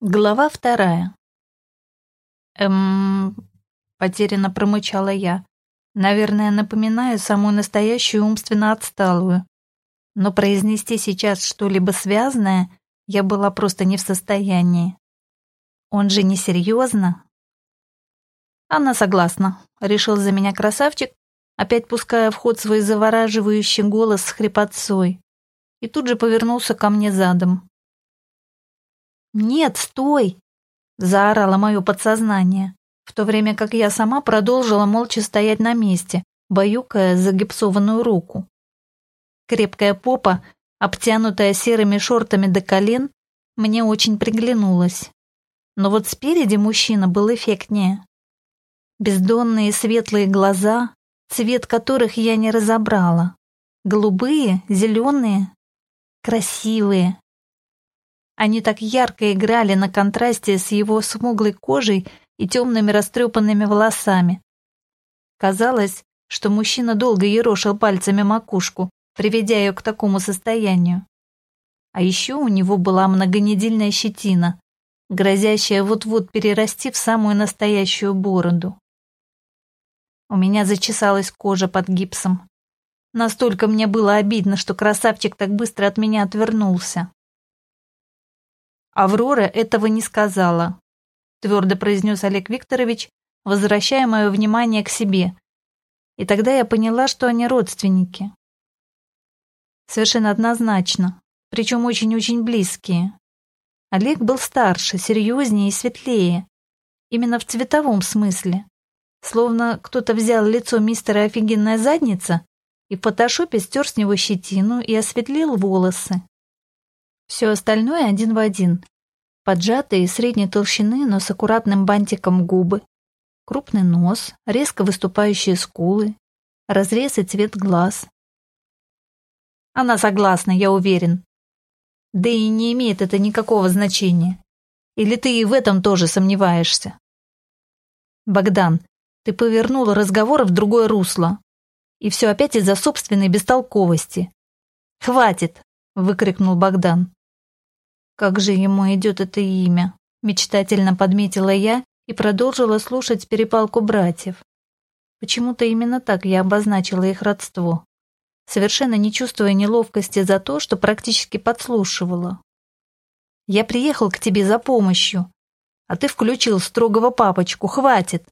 Глава вторая. Эм, потерянно промычала я. Наверное, напоминаю самую настоящую умственно отсталую. Но произнести сейчас что-либо связанное я была просто не в состоянии. Он же не серьезно. Она согласна, решил за меня красавчик, опять пуская в ход свой завораживающий голос с хрипотцой. И тут же повернулся ко мне задом. «Нет, стой!» — заорало мое подсознание, в то время как я сама продолжила молча стоять на месте, баюкая загипсованную руку. Крепкая попа, обтянутая серыми шортами до колен, мне очень приглянулась. Но вот спереди мужчина был эффектнее. Бездонные светлые глаза, цвет которых я не разобрала. Голубые, зеленые, красивые, они так ярко играли на контрасте с его смуглой кожей и темными растрепанными волосами. Казалось, что мужчина долго ерошил пальцами макушку, приведя ее к такому состоянию. А еще у него была многонедельная щетина, грозящая вот-вот перерасти в самую настоящую бороду. У меня зачесалась кожа под гипсом. Настолько мне было обидно, что красавчик так быстро от меня отвернулся. Аврора этого не сказала, твердо произнес Олег Викторович, возвращая мое внимание к себе. И тогда я поняла, что они родственники. Совершенно однозначно, причем очень-очень близкие. Олег был старше, серьезнее и светлее. Именно в цветовом смысле. Словно кто-то взял лицо мистера офигенная задница и в фотошопе стер с него щетину и осветлил волосы. Все остальное один в один. Поджатые средней толщины, но с аккуратным бантиком губы, крупный нос, резко выступающие скулы, разрез и цвет глаз. Она согласна, я уверен. Да и не имеет это никакого значения. Или ты и в этом тоже сомневаешься? Богдан, ты повернула разговор в другое русло. И все опять из-за собственной бестолковости. «Хватит!» — выкрикнул Богдан. Как же ему идет это имя? Мечтательно подметила я и продолжила слушать перепалку братьев. Почему-то именно так я обозначила их родство, совершенно не чувствуя неловкости за то, что практически подслушивала. «Я приехал к тебе за помощью, а ты включил строгого папочку, хватит.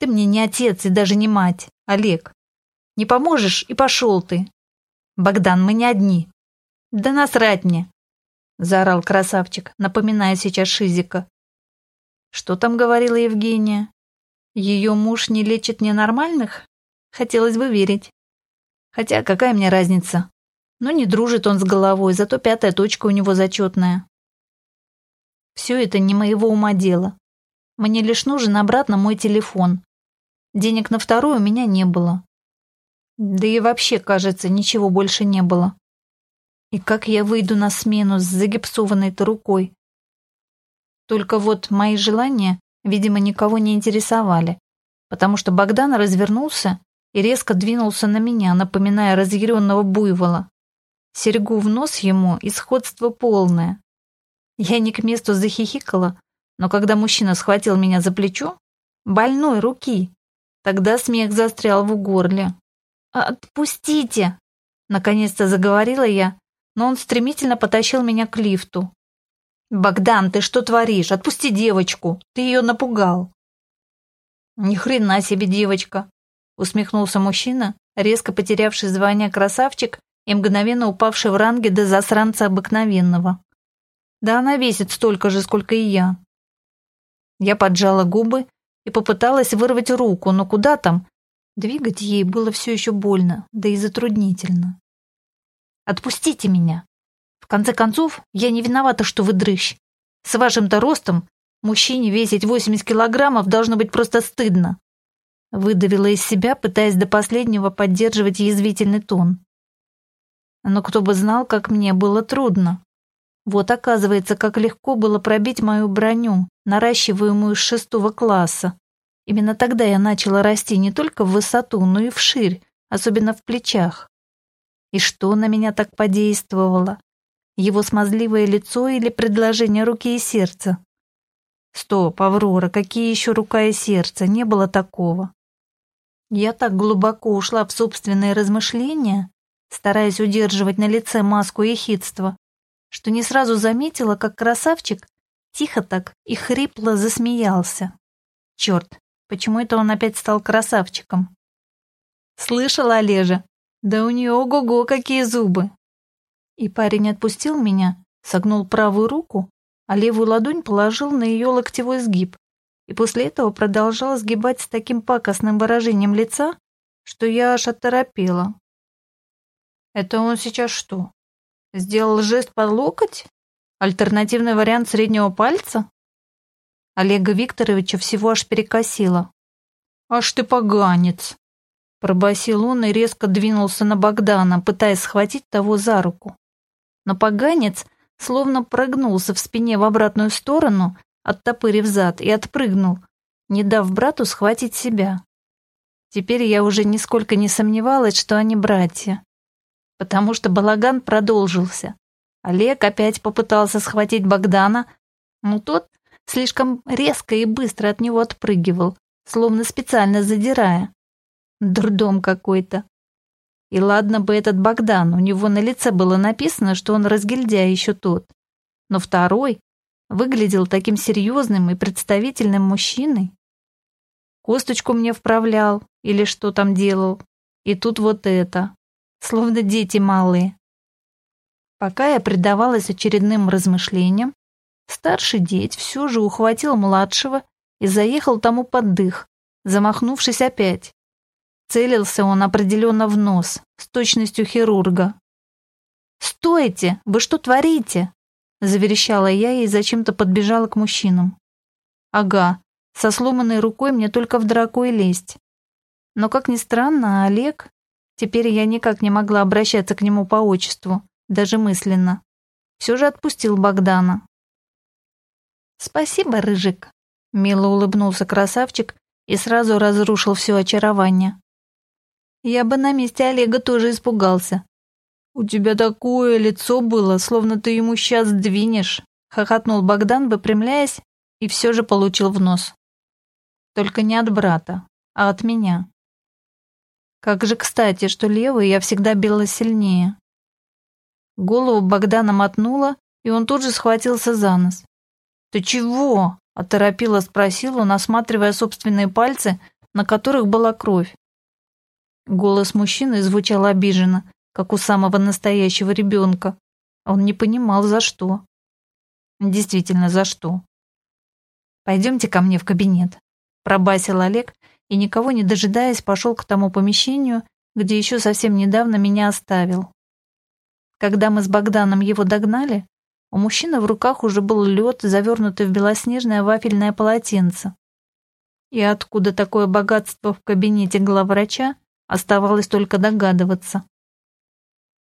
Ты мне не отец и даже не мать, Олег. Не поможешь и пошел ты. Богдан, мы не одни. Да насрать мне, — заорал красавчик, напоминая сейчас Шизика. «Что там говорила Евгения? Ее муж не лечит ненормальных? Хотелось бы верить. Хотя какая мне разница? Ну, не дружит он с головой, зато пятая точка у него зачетная. Все это не моего ума дело. Мне лишь нужен обратно мой телефон. Денег на второй у меня не было. Да и вообще, кажется, ничего больше не было. И как я выйду на смену с загипсованной-то рукой? Только вот мои желания, видимо, никого не интересовали, потому что Богдан развернулся и резко двинулся на меня, напоминая разъяренного буйвола. Серьгу в нос ему и сходство полное. Я не к месту захихикала, но когда мужчина схватил меня за плечо, больной руки, тогда смех застрял в горле. «Отпустите!» Наконец-то заговорила я, но он стремительно потащил меня к лифту. «Богдан, ты что творишь? Отпусти девочку! Ты ее напугал!» «Ни хрена себе девочка!» усмехнулся мужчина, резко потерявший звание красавчик и мгновенно упавший в ранге до засранца обыкновенного. «Да она весит столько же, сколько и я!» Я поджала губы и попыталась вырвать руку, но куда там? Двигать ей было все еще больно, да и затруднительно. Отпустите меня. В конце концов, я не виновата, что вы дрыщ. С вашим-то ростом мужчине весить 80 килограммов должно быть просто стыдно. Выдавила из себя, пытаясь до последнего поддерживать язвительный тон. Но кто бы знал, как мне было трудно. Вот оказывается, как легко было пробить мою броню, наращиваемую с шестого класса. Именно тогда я начала расти не только в высоту, но и в ширь, особенно в плечах. И что на меня так подействовало? Его смазливое лицо или предложение руки и сердца? Стоп, Аврора, какие еще рука и сердце? Не было такого. Я так глубоко ушла в собственные размышления, стараясь удерживать на лице маску ехидства, что не сразу заметила, как красавчик тихо так и хрипло засмеялся. Черт, почему это он опять стал красавчиком? Слышала, Олежа? Да у нее ого-го какие зубы! И парень отпустил меня, согнул правую руку, а левую ладонь положил на ее локтевой сгиб, и после этого продолжал сгибать с таким пакостным выражением лица, что я аж оторопела. Это он сейчас что? Сделал жест под локоть? Альтернативный вариант среднего пальца? Олега Викторовича всего аж перекосило. «Аж ты поганец!» Пробасил он и резко двинулся на Богдана, пытаясь схватить того за руку. Но поганец словно прогнулся в спине в обратную сторону, оттопырив зад, и отпрыгнул, не дав брату схватить себя. Теперь я уже нисколько не сомневалась, что они братья. Потому что балаган продолжился. Олег опять попытался схватить Богдана, но тот слишком резко и быстро от него отпрыгивал, словно специально задирая. Дурдом какой-то. И ладно бы этот Богдан, у него на лице было написано, что он разгильдяй еще тот. Но второй выглядел таким серьезным и представительным мужчиной. Косточку мне вправлял или что там делал. И тут вот это. Словно дети малые. Пока я предавалась очередным размышлениям, старший деть все же ухватил младшего и заехал тому под дых, замахнувшись опять. Целился он определенно в нос, с точностью хирурга. «Стойте! Вы что творите?» Заверещала я и зачем-то подбежала к мужчинам. «Ага, со сломанной рукой мне только в драку и лезть». Но, как ни странно, Олег... Теперь я никак не могла обращаться к нему по отчеству, даже мысленно. Все же отпустил Богдана. «Спасибо, Рыжик», — мило улыбнулся красавчик и сразу разрушил все очарование. Я бы на месте Олега тоже испугался. «У тебя такое лицо было, словно ты ему сейчас двинешь», — хохотнул Богдан, выпрямляясь, и все же получил в нос. Только не от брата, а от меня. Как же кстати, что левый я всегда била сильнее. Голову Богдана мотнула, и он тут же схватился за нос. «Ты чего?» — оторопило спросил он, осматривая собственные пальцы, на которых была кровь. Голос мужчины звучал обиженно, как у самого настоящего ребенка. Он не понимал, за что. Действительно, за что. «Пойдемте ко мне в кабинет», — пробасил Олег и, никого не дожидаясь, пошел к тому помещению, где еще совсем недавно меня оставил. Когда мы с Богданом его догнали, у мужчины в руках уже был лед, завернутый в белоснежное вафельное полотенце. И откуда такое богатство в кабинете главврача, Оставалось только догадываться.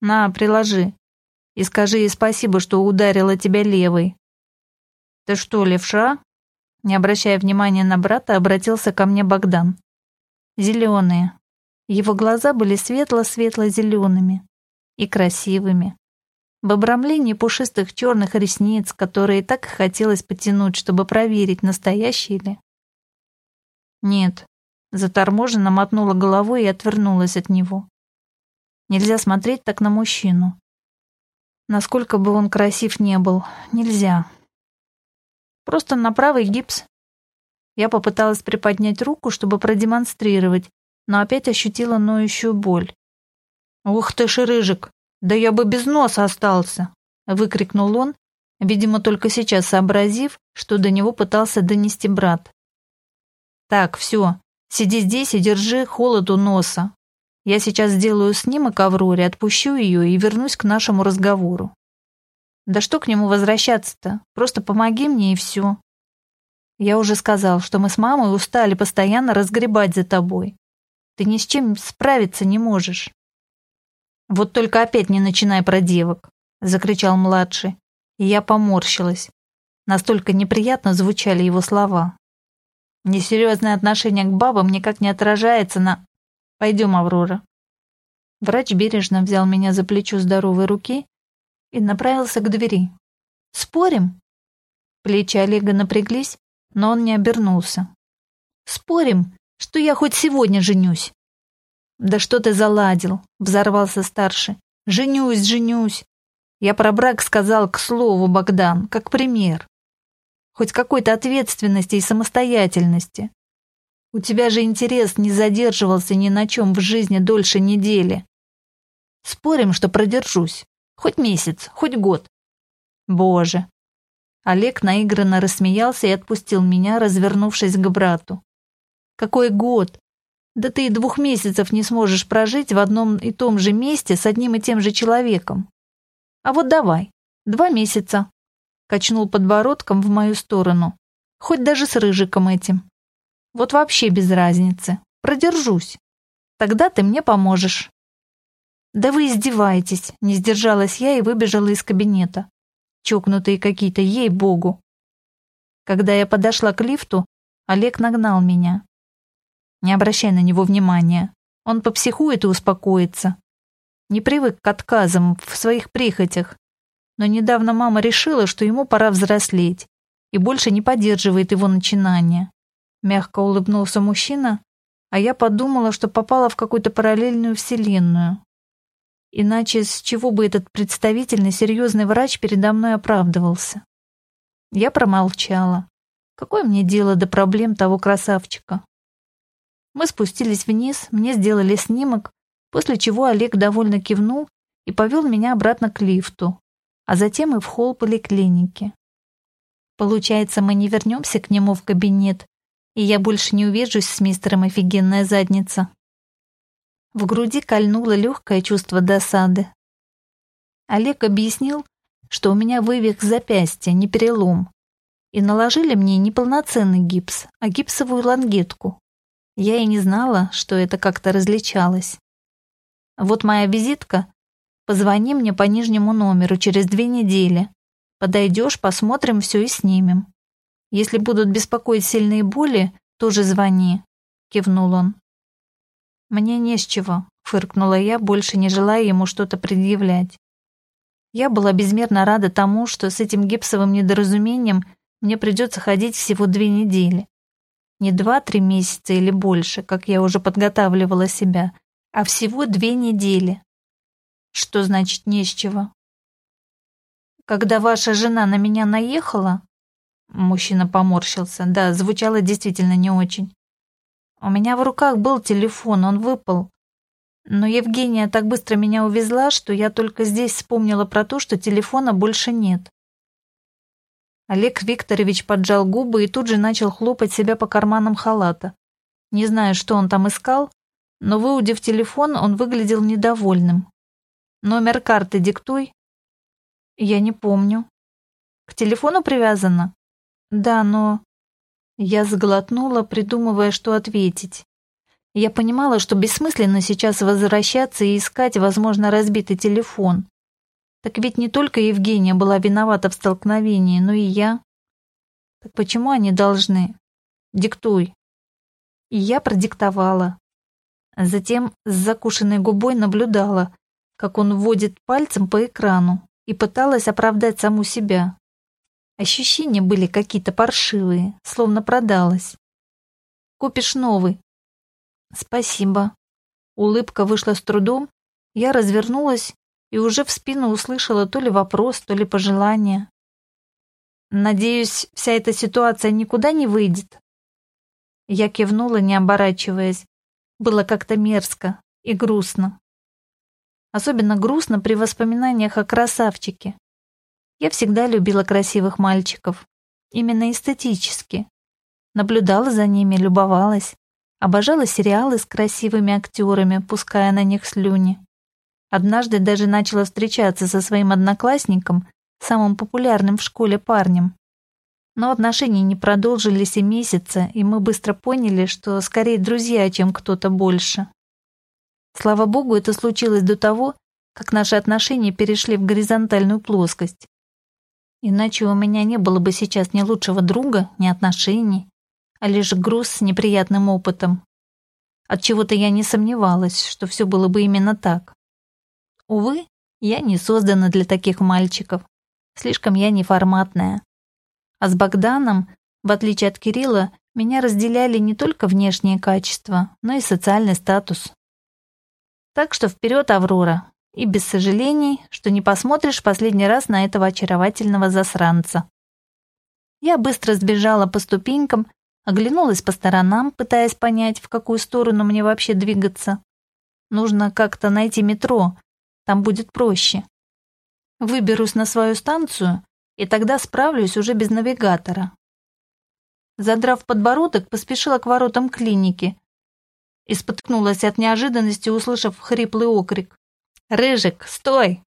«На, приложи. И скажи ей спасибо, что ударила тебя левой». «Ты что, левша?» Не обращая внимания на брата, обратился ко мне Богдан. Зеленые. Его глаза были светло-светло-зелеными и красивыми. В обрамлении пушистых черных ресниц, которые так хотелось потянуть, чтобы проверить, настоящие ли. Нет, Заторможенно мотнула головой и отвернулась от него. Нельзя смотреть так на мужчину. Насколько бы он красив не был, нельзя. Просто на правый гипс. Я попыталась приподнять руку, чтобы продемонстрировать, но опять ощутила ноющую боль. «Ух ты, ширыжик! Да я бы без носа остался!» — выкрикнул он, видимо, только сейчас сообразив, что до него пытался донести брат. «Так, все, Сиди здесь и держи холод у носа. Я сейчас сделаю снимок Авроре, отпущу ее и вернусь к нашему разговору. Да что к нему возвращаться-то? Просто помоги мне и все. Я уже сказал, что мы с мамой устали постоянно разгребать за тобой. Ты ни с чем справиться не можешь. Вот только опять не начинай про девок, закричал младший, и я поморщилась. Настолько неприятно звучали его слова. Несерьезное отношение к бабам никак не отражается на... Пойдем, Аврора. Врач бережно взял меня за плечо здоровой руки и направился к двери. «Спорим?» Плечи Олега напряглись, но он не обернулся. «Спорим, что я хоть сегодня женюсь?» «Да что ты заладил?» — взорвался старший. «Женюсь, женюсь!» Я про брак сказал к слову, Богдан, как пример. Хоть какой-то ответственности и самостоятельности. У тебя же интерес не задерживался ни на чем в жизни дольше недели. Спорим, что продержусь. Хоть месяц, хоть год. Боже. Олег наигранно рассмеялся и отпустил меня, развернувшись к брату. Какой год? Да ты и двух месяцев не сможешь прожить в одном и том же месте с одним и тем же человеком. А вот давай, два месяца. Качнул подбородком в мою сторону. Хоть даже с рыжиком этим. Вот вообще без разницы. Продержусь. Тогда ты мне поможешь. Да вы издеваетесь, не сдержалась я и выбежала из кабинета. Чокнутые какие-то, ей-богу. Когда я подошла к лифту, Олег нагнал меня. Не обращай на него внимания. Он попсихует и успокоится. Не привык к отказам в своих прихотях. Но недавно мама решила, что ему пора взрослеть и больше не поддерживает его начинания. Мягко улыбнулся мужчина, а я подумала, что попала в какую-то параллельную вселенную. Иначе с чего бы этот представительный серьезный врач передо мной оправдывался? Я промолчала. Какое мне дело до проблем того красавчика? Мы спустились вниз, мне сделали снимок, после чего Олег довольно кивнул и повел меня обратно к лифту, а затем и в холл поликлиники. Получается, мы не вернемся к нему в кабинет, и я больше не увижусь с мистером офигенная задница. В груди кольнуло легкое чувство досады. Олег объяснил, что у меня вывих запястья, не перелом, и наложили мне не полноценный гипс, а гипсовую лангетку. Я и не знала, что это как-то различалось. Вот моя визитка. Позвони мне по нижнему номеру через две недели. Подойдешь, посмотрим все и снимем. Если будут беспокоить сильные боли, тоже звони», — кивнул он. «Мне не с чего», — фыркнула я, больше не желая ему что-то предъявлять. Я была безмерно рада тому, что с этим гипсовым недоразумением мне придется ходить всего две недели. Не два-три месяца или больше, как я уже подготавливала себя, а всего две недели. Что значит не с чего? Когда ваша жена на меня наехала, мужчина поморщился, да, звучало действительно не очень. У меня в руках был телефон, он выпал. Но Евгения так быстро меня увезла, что я только здесь вспомнила про то, что телефона больше нет. Олег Викторович поджал губы и тут же начал хлопать себя по карманам халата. Не знаю, что он там искал, но, выудив телефон, он выглядел недовольным. «Номер карты диктуй». «Я не помню». «К телефону привязано?» «Да, но...» Я сглотнула, придумывая, что ответить. Я понимала, что бессмысленно сейчас возвращаться и искать, возможно, разбитый телефон. Так ведь не только Евгения была виновата в столкновении, но и я. Так почему они должны? Диктуй. И я продиктовала. Затем с закушенной губой наблюдала, как он вводит пальцем по экрану и пыталась оправдать саму себя. Ощущения были какие-то паршивые, словно продалась. Купишь новый. Спасибо. Улыбка вышла с трудом. Я развернулась и уже в спину услышала то ли вопрос, то ли пожелание. Надеюсь, вся эта ситуация никуда не выйдет. Я кивнула, не оборачиваясь. Было как-то мерзко и грустно. Особенно грустно при воспоминаниях о красавчике, я всегда любила красивых мальчиков. Именно эстетически. Наблюдала за ними, любовалась. Обожала сериалы с красивыми актерами, пуская на них слюни. Однажды даже начала встречаться со своим одноклассником, самым популярным в школе парнем. Но отношения не продолжились и месяца, и мы быстро поняли, что скорее друзья, чем кто-то больше. Слава богу, это случилось до того, как наши отношения перешли в горизонтальную плоскость. Иначе у меня не было бы сейчас ни лучшего друга, ни отношений, а лишь груз с неприятным опытом. От чего-то я не сомневалась, что все было бы именно так. Увы, Я не создана для таких мальчиков. Слишком я неформатная. А с Богданом, в отличие от Кирилла, меня разделяли не только внешние качества, но и социальный статус. Так что вперед, Аврора, и без сожалений, что не посмотришь последний раз на этого очаровательного засранца. Я быстро сбежала по ступенькам, оглянулась по сторонам, пытаясь понять, в какую сторону мне вообще двигаться. Нужно как-то найти метро, там будет проще. Выберусь на свою станцию, и тогда справлюсь уже без навигатора. Задрав подбородок, поспешила к воротам клиники и споткнулась от неожиданности, услышав хриплый окрик. «Рыжик, стой!»